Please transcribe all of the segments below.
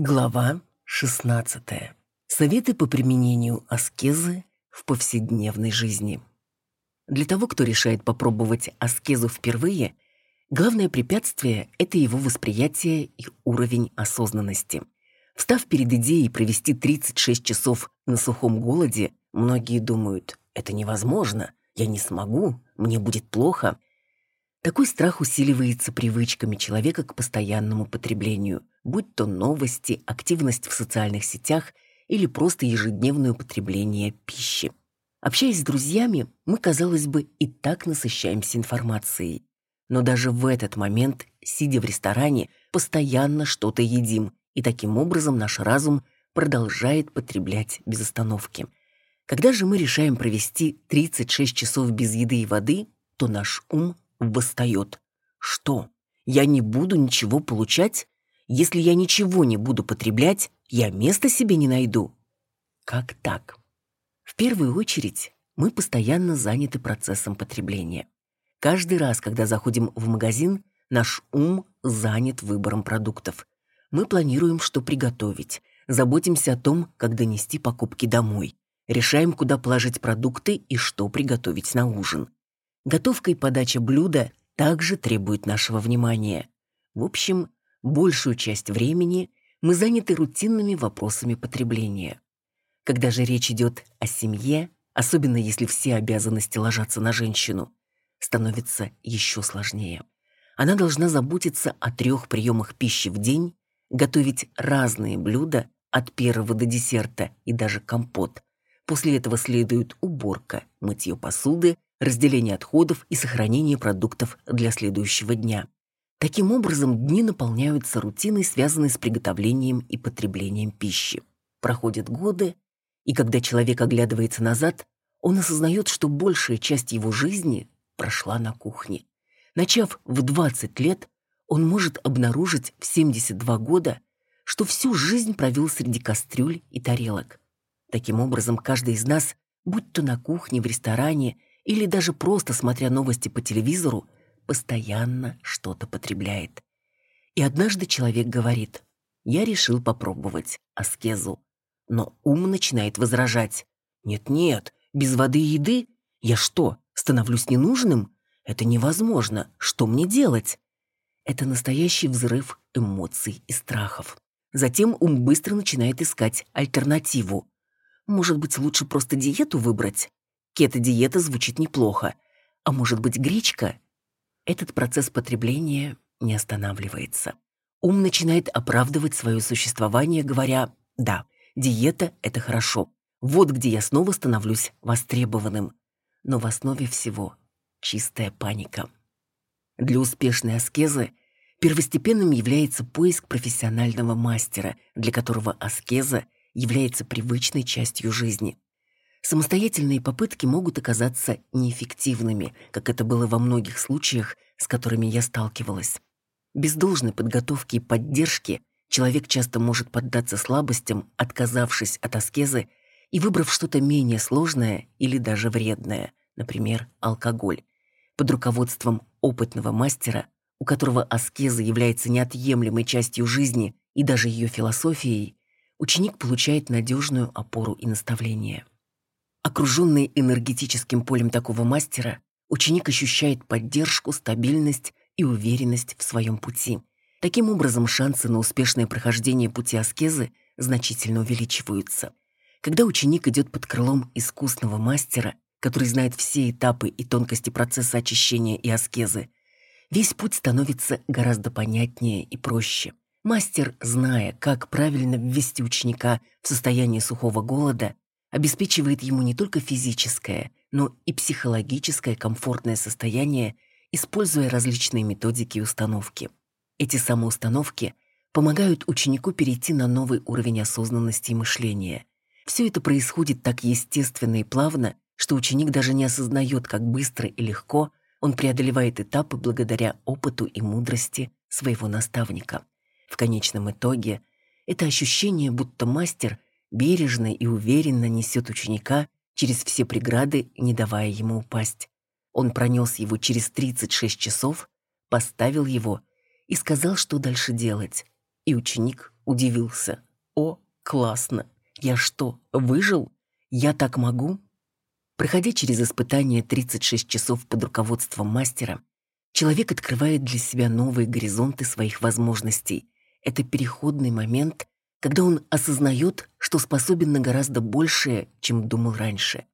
Глава 16. Советы по применению аскезы в повседневной жизни. Для того, кто решает попробовать аскезу впервые, главное препятствие – это его восприятие и уровень осознанности. Встав перед идеей провести 36 часов на сухом голоде, многие думают «это невозможно, я не смогу, мне будет плохо». Такой страх усиливается привычками человека к постоянному потреблению – будь то новости, активность в социальных сетях или просто ежедневное употребление пищи. Общаясь с друзьями, мы, казалось бы, и так насыщаемся информацией. Но даже в этот момент, сидя в ресторане, постоянно что-то едим, и таким образом наш разум продолжает потреблять без остановки. Когда же мы решаем провести 36 часов без еды и воды, то наш ум восстает. Что? Я не буду ничего получать? Если я ничего не буду потреблять, я места себе не найду. Как так? В первую очередь, мы постоянно заняты процессом потребления. Каждый раз, когда заходим в магазин, наш ум занят выбором продуктов. Мы планируем, что приготовить, заботимся о том, как донести покупки домой, решаем, куда положить продукты и что приготовить на ужин. Готовка и подача блюда также требуют нашего внимания. В общем, Большую часть времени мы заняты рутинными вопросами потребления. Когда же речь идет о семье, особенно если все обязанности ложатся на женщину, становится еще сложнее. Она должна заботиться о трех приемах пищи в день, готовить разные блюда от первого до десерта и даже компот. После этого следует уборка, мытье посуды, разделение отходов и сохранение продуктов для следующего дня. Таким образом, дни наполняются рутиной, связанной с приготовлением и потреблением пищи. Проходят годы, и когда человек оглядывается назад, он осознает, что большая часть его жизни прошла на кухне. Начав в 20 лет, он может обнаружить в 72 года, что всю жизнь провел среди кастрюль и тарелок. Таким образом, каждый из нас, будь то на кухне, в ресторане или даже просто смотря новости по телевизору, постоянно что-то потребляет. И однажды человек говорит, я решил попробовать аскезу. Но ум начинает возражать. Нет-нет, без воды и еды? Я что, становлюсь ненужным? Это невозможно. Что мне делать? Это настоящий взрыв эмоций и страхов. Затем ум быстро начинает искать альтернативу. Может быть, лучше просто диету выбрать? Кето-диета звучит неплохо. А может быть, гречка? Этот процесс потребления не останавливается. Ум начинает оправдывать свое существование, говоря «да, диета – это хорошо, вот где я снова становлюсь востребованным». Но в основе всего чистая паника. Для успешной аскезы первостепенным является поиск профессионального мастера, для которого аскеза является привычной частью жизни. Самостоятельные попытки могут оказаться неэффективными, как это было во многих случаях, с которыми я сталкивалась. Без должной подготовки и поддержки человек часто может поддаться слабостям, отказавшись от аскезы и выбрав что-то менее сложное или даже вредное, например, алкоголь. Под руководством опытного мастера, у которого аскеза является неотъемлемой частью жизни и даже ее философией, ученик получает надежную опору и наставление. Окруженный энергетическим полем такого мастера, ученик ощущает поддержку, стабильность и уверенность в своем пути. Таким образом, шансы на успешное прохождение пути аскезы значительно увеличиваются. Когда ученик идет под крылом искусного мастера, который знает все этапы и тонкости процесса очищения и аскезы, весь путь становится гораздо понятнее и проще. Мастер, зная, как правильно ввести ученика в состояние сухого голода, обеспечивает ему не только физическое, но и психологическое комфортное состояние, используя различные методики и установки. Эти самоустановки помогают ученику перейти на новый уровень осознанности и мышления. Все это происходит так естественно и плавно, что ученик даже не осознает, как быстро и легко он преодолевает этапы благодаря опыту и мудрости своего наставника. В конечном итоге это ощущение, будто мастер – бережно и уверенно несет ученика через все преграды, не давая ему упасть. Он пронес его через 36 часов, поставил его и сказал, что дальше делать. И ученик удивился. О, классно! Я что, выжил? Я так могу? Проходя через испытание 36 часов под руководством мастера, человек открывает для себя новые горизонты своих возможностей. Это переходный момент, когда он осознает, что способен на гораздо большее, чем думал раньше.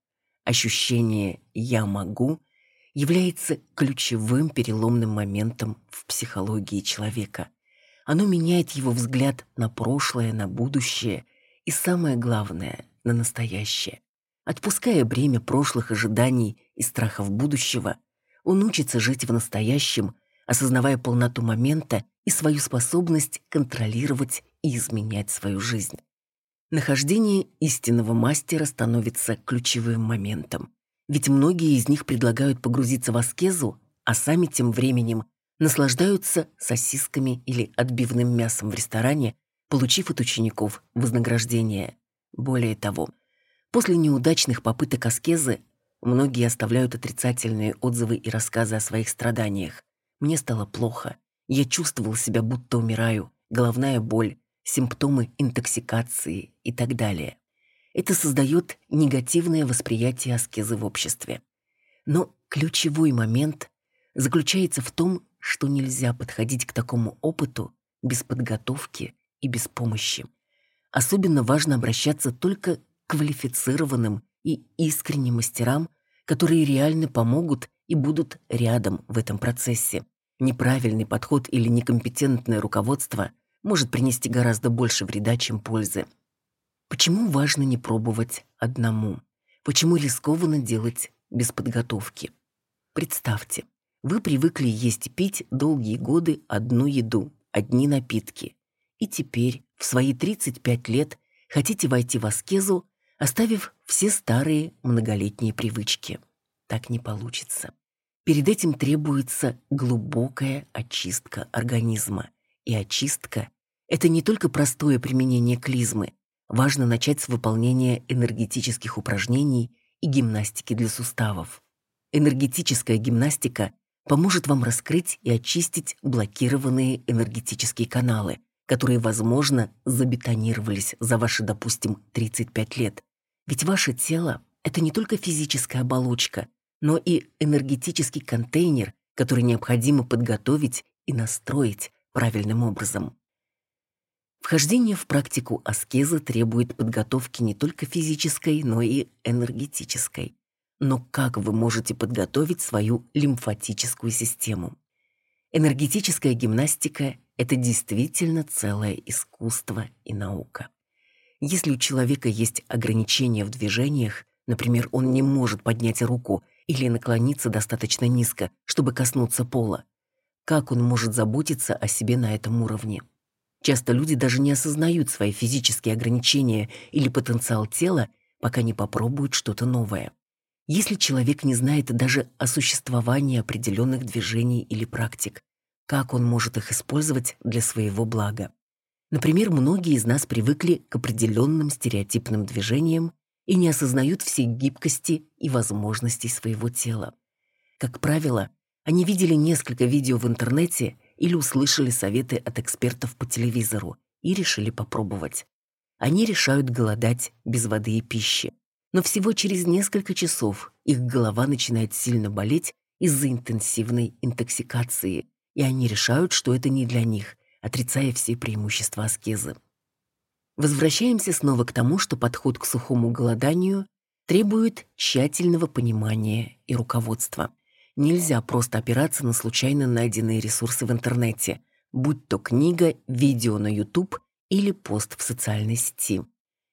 Ощущение «я могу» является ключевым переломным моментом в психологии человека. Оно меняет его взгляд на прошлое, на будущее и, самое главное, на настоящее. Отпуская бремя прошлых ожиданий и страхов будущего, он учится жить в настоящем, осознавая полноту момента и свою способность контролировать изменять свою жизнь. Нахождение истинного мастера становится ключевым моментом. Ведь многие из них предлагают погрузиться в аскезу, а сами тем временем наслаждаются сосисками или отбивным мясом в ресторане, получив от учеников вознаграждение. Более того, после неудачных попыток аскезы многие оставляют отрицательные отзывы и рассказы о своих страданиях. Мне стало плохо. Я чувствовал себя, будто умираю. Головная боль, симптомы интоксикации и так далее. Это создает негативное восприятие аскезы в обществе. Но ключевой момент заключается в том, что нельзя подходить к такому опыту без подготовки и без помощи. Особенно важно обращаться только к квалифицированным и искренним мастерам, которые реально помогут и будут рядом в этом процессе. Неправильный подход или некомпетентное руководство может принести гораздо больше вреда, чем пользы. Почему важно не пробовать одному? Почему рискованно делать без подготовки? Представьте, вы привыкли есть и пить долгие годы одну еду, одни напитки. И теперь, в свои 35 лет, хотите войти в аскезу, оставив все старые многолетние привычки. Так не получится. Перед этим требуется глубокая очистка организма. И очистка – это не только простое применение клизмы, важно начать с выполнения энергетических упражнений и гимнастики для суставов. Энергетическая гимнастика поможет вам раскрыть и очистить блокированные энергетические каналы, которые, возможно, забетонировались за ваши, допустим, 35 лет. Ведь ваше тело — это не только физическая оболочка, но и энергетический контейнер, который необходимо подготовить и настроить правильным образом. Вхождение в практику аскезы требует подготовки не только физической, но и энергетической. Но как вы можете подготовить свою лимфатическую систему? Энергетическая гимнастика – это действительно целое искусство и наука. Если у человека есть ограничения в движениях, например, он не может поднять руку или наклониться достаточно низко, чтобы коснуться пола, как он может заботиться о себе на этом уровне? Часто люди даже не осознают свои физические ограничения или потенциал тела, пока не попробуют что-то новое. Если человек не знает даже о существовании определенных движений или практик, как он может их использовать для своего блага? Например, многие из нас привыкли к определенным стереотипным движениям и не осознают всей гибкости и возможностей своего тела. Как правило, они видели несколько видео в интернете или услышали советы от экспертов по телевизору и решили попробовать. Они решают голодать без воды и пищи. Но всего через несколько часов их голова начинает сильно болеть из-за интенсивной интоксикации, и они решают, что это не для них, отрицая все преимущества аскезы. Возвращаемся снова к тому, что подход к сухому голоданию требует тщательного понимания и руководства – Нельзя просто опираться на случайно найденные ресурсы в интернете, будь то книга, видео на YouTube или пост в социальной сети.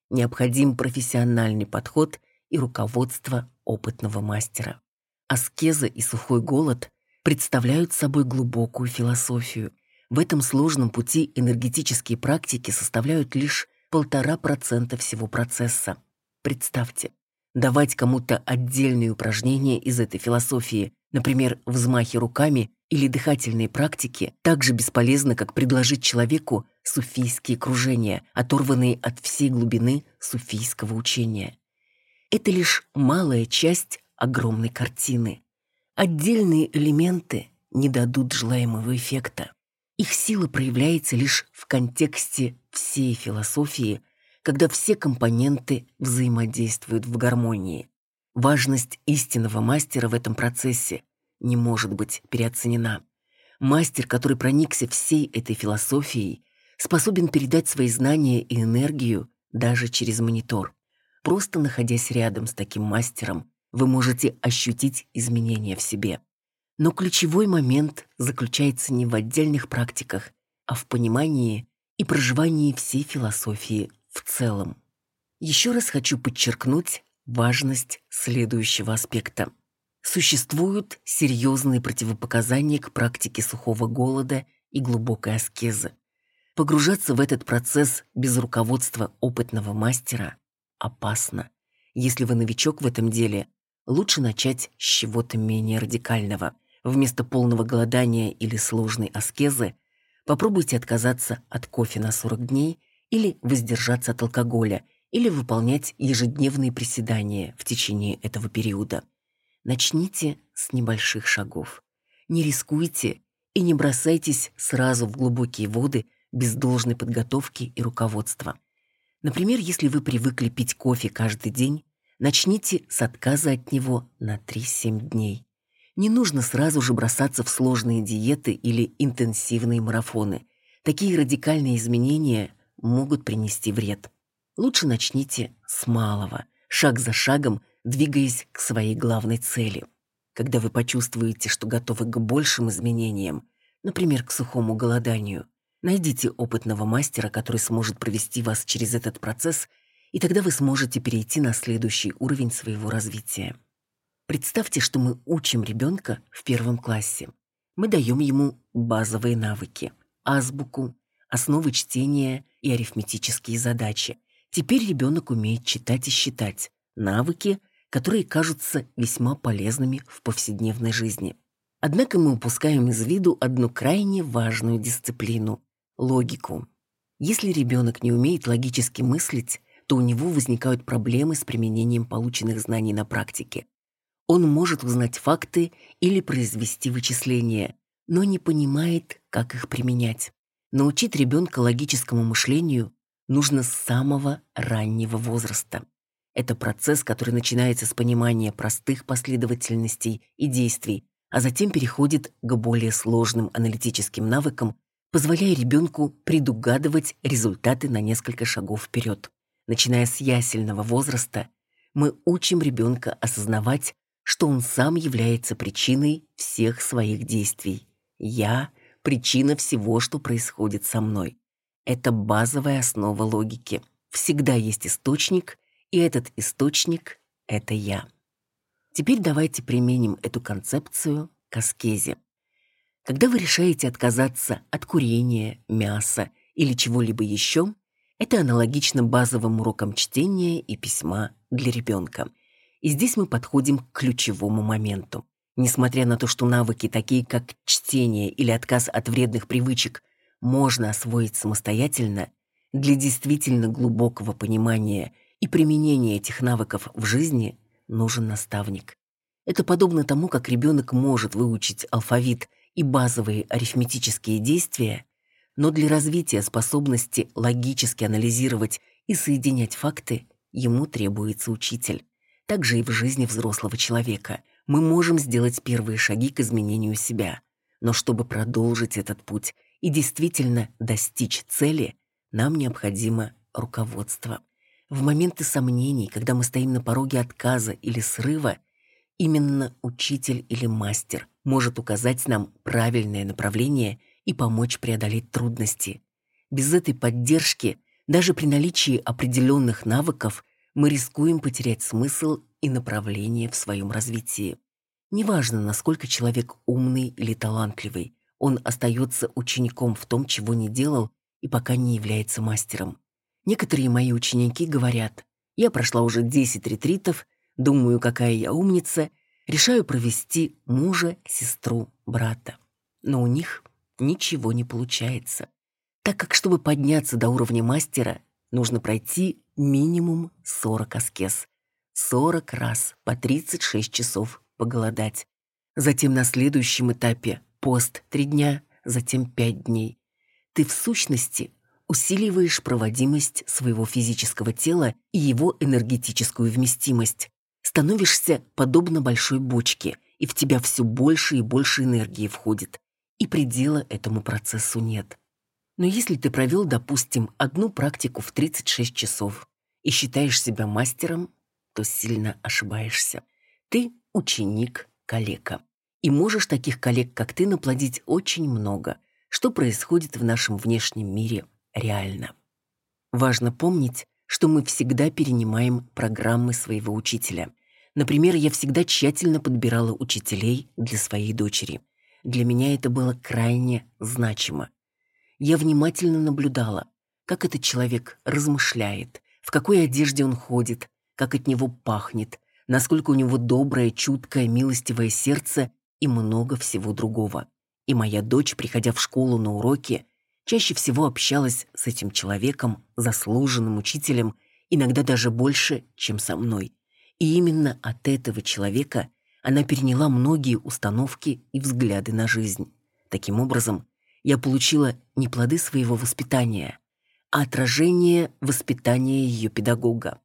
Необходим профессиональный подход и руководство опытного мастера. Аскеза и сухой голод представляют собой глубокую философию. В этом сложном пути энергетические практики составляют лишь полтора процента всего процесса. Представьте, давать кому-то отдельные упражнения из этой философии Например, взмахи руками или дыхательные практики так же бесполезны, как предложить человеку суфийские кружения, оторванные от всей глубины суфийского учения. Это лишь малая часть огромной картины. Отдельные элементы не дадут желаемого эффекта. Их сила проявляется лишь в контексте всей философии, когда все компоненты взаимодействуют в гармонии. Важность истинного мастера в этом процессе не может быть переоценена. Мастер, который проникся всей этой философией, способен передать свои знания и энергию даже через монитор. Просто находясь рядом с таким мастером, вы можете ощутить изменения в себе. Но ключевой момент заключается не в отдельных практиках, а в понимании и проживании всей философии в целом. Еще раз хочу подчеркнуть важность следующего аспекта. Существуют серьезные противопоказания к практике сухого голода и глубокой аскезы. Погружаться в этот процесс без руководства опытного мастера опасно. Если вы новичок в этом деле, лучше начать с чего-то менее радикального. Вместо полного голодания или сложной аскезы попробуйте отказаться от кофе на 40 дней или воздержаться от алкоголя, или выполнять ежедневные приседания в течение этого периода. Начните с небольших шагов. Не рискуйте и не бросайтесь сразу в глубокие воды без должной подготовки и руководства. Например, если вы привыкли пить кофе каждый день, начните с отказа от него на 3-7 дней. Не нужно сразу же бросаться в сложные диеты или интенсивные марафоны. Такие радикальные изменения могут принести вред. Лучше начните с малого, шаг за шагом двигаясь к своей главной цели. Когда вы почувствуете, что готовы к большим изменениям, например, к сухому голоданию, найдите опытного мастера, который сможет провести вас через этот процесс, и тогда вы сможете перейти на следующий уровень своего развития. Представьте, что мы учим ребенка в первом классе. Мы даем ему базовые навыки, азбуку, основы чтения и арифметические задачи. Теперь ребенок умеет читать и считать, навыки, которые кажутся весьма полезными в повседневной жизни. Однако мы упускаем из виду одну крайне важную дисциплину – логику. Если ребенок не умеет логически мыслить, то у него возникают проблемы с применением полученных знаний на практике. Он может узнать факты или произвести вычисления, но не понимает, как их применять. Научить ребенка логическому мышлению нужно с самого раннего возраста. Это процесс, который начинается с понимания простых последовательностей и действий, а затем переходит к более сложным аналитическим навыкам, позволяя ребенку предугадывать результаты на несколько шагов вперед. Начиная с ясельного возраста, мы учим ребенка осознавать, что он сам является причиной всех своих действий. Я – причина всего, что происходит со мной. Это базовая основа логики. Всегда есть источник, и этот источник — это я. Теперь давайте применим эту концепцию к аскезе. Когда вы решаете отказаться от курения, мяса или чего-либо еще, это аналогично базовым урокам чтения и письма для ребенка. И здесь мы подходим к ключевому моменту. Несмотря на то, что навыки, такие как чтение или отказ от вредных привычек, можно освоить самостоятельно, для действительно глубокого понимания и применения этих навыков в жизни нужен наставник. Это подобно тому, как ребенок может выучить алфавит и базовые арифметические действия, но для развития способности логически анализировать и соединять факты ему требуется учитель. Так же и в жизни взрослого человека. Мы можем сделать первые шаги к изменению себя. Но чтобы продолжить этот путь и действительно достичь цели, нам необходимо руководство. В моменты сомнений, когда мы стоим на пороге отказа или срыва, именно учитель или мастер может указать нам правильное направление и помочь преодолеть трудности. Без этой поддержки, даже при наличии определенных навыков, мы рискуем потерять смысл и направление в своем развитии. Неважно, насколько человек умный или талантливый, он остается учеником в том, чего не делал и пока не является мастером. Некоторые мои ученики говорят, я прошла уже 10 ретритов, думаю, какая я умница, решаю провести мужа, сестру, брата. Но у них ничего не получается. Так как, чтобы подняться до уровня мастера, нужно пройти минимум 40 аскез. 40 раз по 36 часов поголодать. Затем на следующем этапе пост 3 дня, затем 5 дней. Ты в сущности усиливаешь проводимость своего физического тела и его энергетическую вместимость. Становишься подобно большой бочке, и в тебя все больше и больше энергии входит. И предела этому процессу нет. Но если ты провел, допустим, одну практику в 36 часов и считаешь себя мастером, то сильно ошибаешься. Ты ученик, калека. И можешь таких коллег, как ты, наплодить очень много, что происходит в нашем внешнем мире реально. Важно помнить, что мы всегда перенимаем программы своего учителя. Например, я всегда тщательно подбирала учителей для своей дочери. Для меня это было крайне значимо. Я внимательно наблюдала, как этот человек размышляет, в какой одежде он ходит, как от него пахнет, насколько у него доброе, чуткое, милостивое сердце и много всего другого. И моя дочь, приходя в школу на уроки, чаще всего общалась с этим человеком, заслуженным учителем, иногда даже больше, чем со мной. И именно от этого человека она переняла многие установки и взгляды на жизнь. Таким образом, я получила не плоды своего воспитания, а отражение воспитания ее педагога.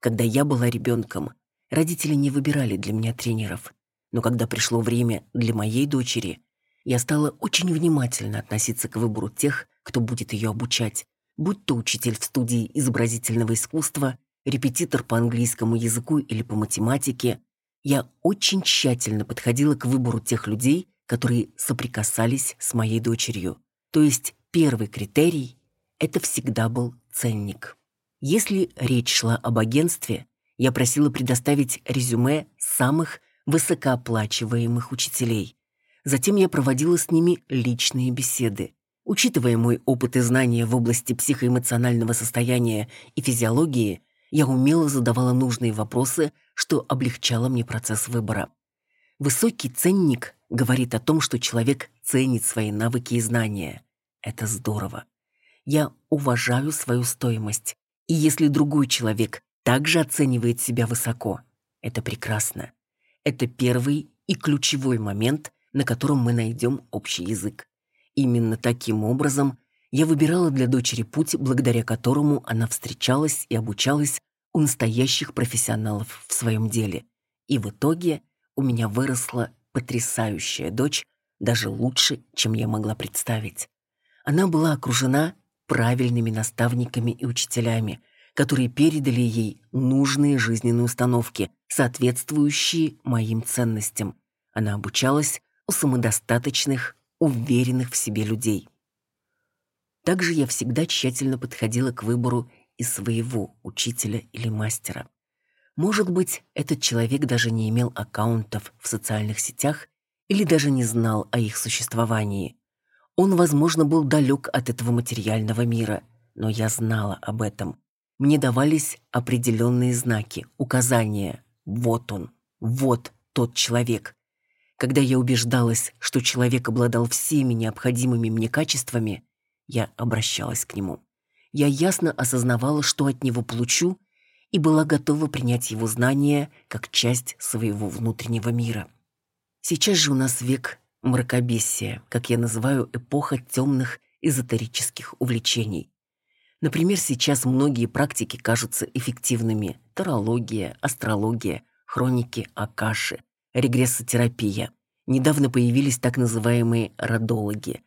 Когда я была ребенком, родители не выбирали для меня тренеров. Но когда пришло время для моей дочери, я стала очень внимательно относиться к выбору тех, кто будет ее обучать, будь то учитель в студии изобразительного искусства, репетитор по английскому языку или по математике. Я очень тщательно подходила к выбору тех людей, которые соприкасались с моей дочерью. То есть первый критерий – это всегда был ценник. Если речь шла об агентстве, я просила предоставить резюме самых высокооплачиваемых учителей. Затем я проводила с ними личные беседы. Учитывая мой опыт и знания в области психоэмоционального состояния и физиологии, я умело задавала нужные вопросы, что облегчало мне процесс выбора. Высокий ценник говорит о том, что человек ценит свои навыки и знания. Это здорово. Я уважаю свою стоимость. И если другой человек также оценивает себя высоко, это прекрасно. Это первый и ключевой момент, на котором мы найдем общий язык. Именно таким образом я выбирала для дочери путь, благодаря которому она встречалась и обучалась у настоящих профессионалов в своем деле. И в итоге у меня выросла потрясающая дочь, даже лучше, чем я могла представить. Она была окружена правильными наставниками и учителями, которые передали ей нужные жизненные установки, соответствующие моим ценностям. Она обучалась у самодостаточных, уверенных в себе людей. Также я всегда тщательно подходила к выбору и своего учителя или мастера. Может быть, этот человек даже не имел аккаунтов в социальных сетях или даже не знал о их существовании. Он, возможно, был далек от этого материального мира, но я знала об этом. Мне давались определенные знаки, указания. Вот он, вот тот человек. Когда я убеждалась, что человек обладал всеми необходимыми мне качествами, я обращалась к нему. Я ясно осознавала, что от него получу, и была готова принять его знания как часть своего внутреннего мира. Сейчас же у нас век мракобесия, как я называю эпоха темных эзотерических увлечений. Например, сейчас многие практики кажутся эффективными. Тарология, астрология, хроники Акаши, регрессотерапия. Недавно появились так называемые родологи.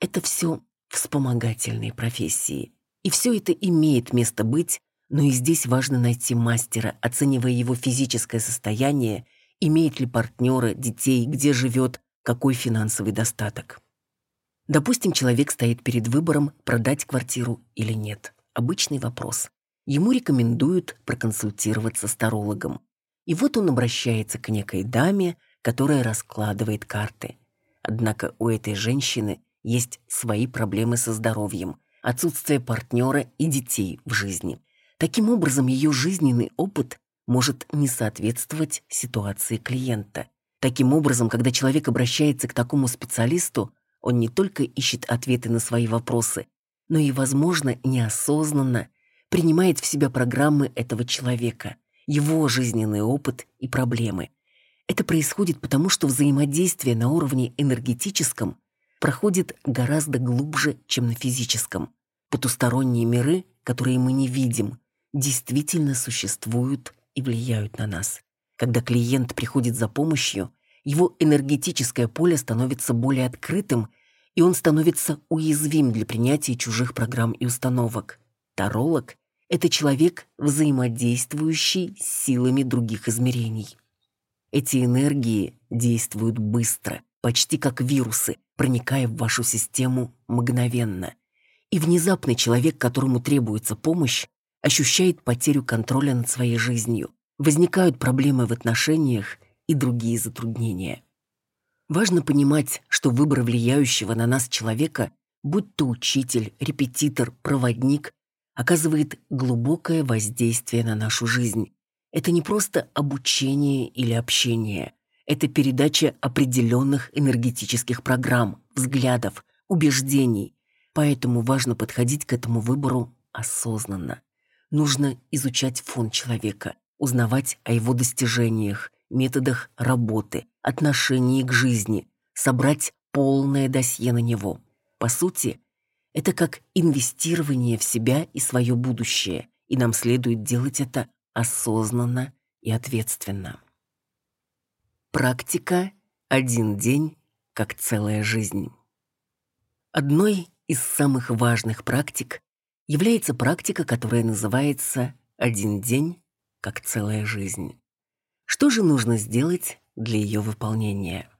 Это все вспомогательные профессии. И все это имеет место быть, но и здесь важно найти мастера, оценивая его физическое состояние, имеет ли партнера, детей, где живет, какой финансовый достаток. Допустим, человек стоит перед выбором, продать квартиру или нет. Обычный вопрос. Ему рекомендуют проконсультироваться с тарологом. И вот он обращается к некой даме, которая раскладывает карты. Однако у этой женщины есть свои проблемы со здоровьем, отсутствие партнера и детей в жизни. Таким образом, ее жизненный опыт может не соответствовать ситуации клиента. Таким образом, когда человек обращается к такому специалисту, он не только ищет ответы на свои вопросы, но и, возможно, неосознанно принимает в себя программы этого человека, его жизненный опыт и проблемы. Это происходит потому, что взаимодействие на уровне энергетическом проходит гораздо глубже, чем на физическом. потусторонние миры, которые мы не видим, действительно существуют и влияют на нас. Когда клиент приходит за помощью, его энергетическое поле становится более открытым, и он становится уязвим для принятия чужих программ и установок. Таролог — это человек, взаимодействующий с силами других измерений. Эти энергии действуют быстро, почти как вирусы, проникая в вашу систему мгновенно. И внезапный человек, которому требуется помощь, ощущает потерю контроля над своей жизнью. Возникают проблемы в отношениях и другие затруднения. Важно понимать, что выбор влияющего на нас человека, будь то учитель, репетитор, проводник, оказывает глубокое воздействие на нашу жизнь. Это не просто обучение или общение. Это передача определенных энергетических программ, взглядов, убеждений. Поэтому важно подходить к этому выбору осознанно. Нужно изучать фон человека, узнавать о его достижениях, методах работы, отношении к жизни, собрать полное досье на него. По сути, это как инвестирование в себя и свое будущее, и нам следует делать это осознанно и ответственно. Практика «Один день, как целая жизнь». Одной из самых важных практик является практика, которая называется «Один день, как целая жизнь». Что же нужно сделать для ее выполнения?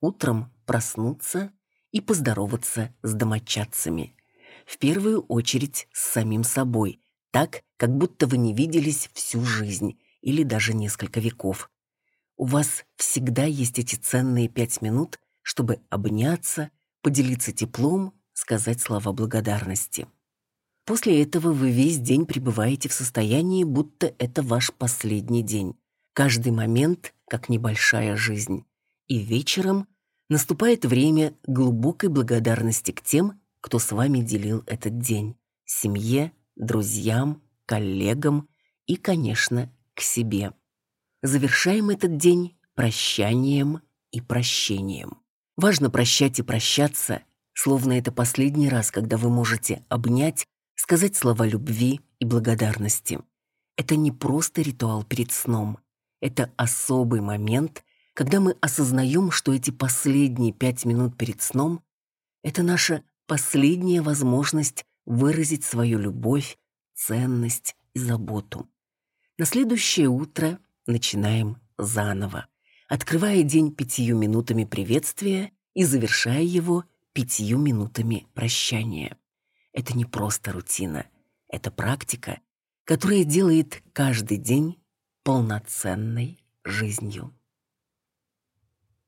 Утром проснуться и поздороваться с домочадцами. В первую очередь с самим собой, так, как будто вы не виделись всю жизнь или даже несколько веков. У вас всегда есть эти ценные пять минут, чтобы обняться, поделиться теплом, сказать слова благодарности. После этого вы весь день пребываете в состоянии, будто это ваш последний день. Каждый момент как небольшая жизнь. И вечером наступает время глубокой благодарности к тем, кто с вами делил этот день. Семье, друзьям, коллегам и, конечно, к себе. Завершаем этот день прощанием и прощением. Важно прощать и прощаться, словно это последний раз, когда вы можете обнять, сказать слова любви и благодарности. Это не просто ритуал перед сном. Это особый момент, когда мы осознаем, что эти последние пять минут перед сном — это наша последняя возможность выразить свою любовь, ценность и заботу. На следующее утро начинаем заново, открывая день пятью минутами приветствия и завершая его пятью минутами прощания. Это не просто рутина, это практика, которая делает каждый день полноценной жизнью.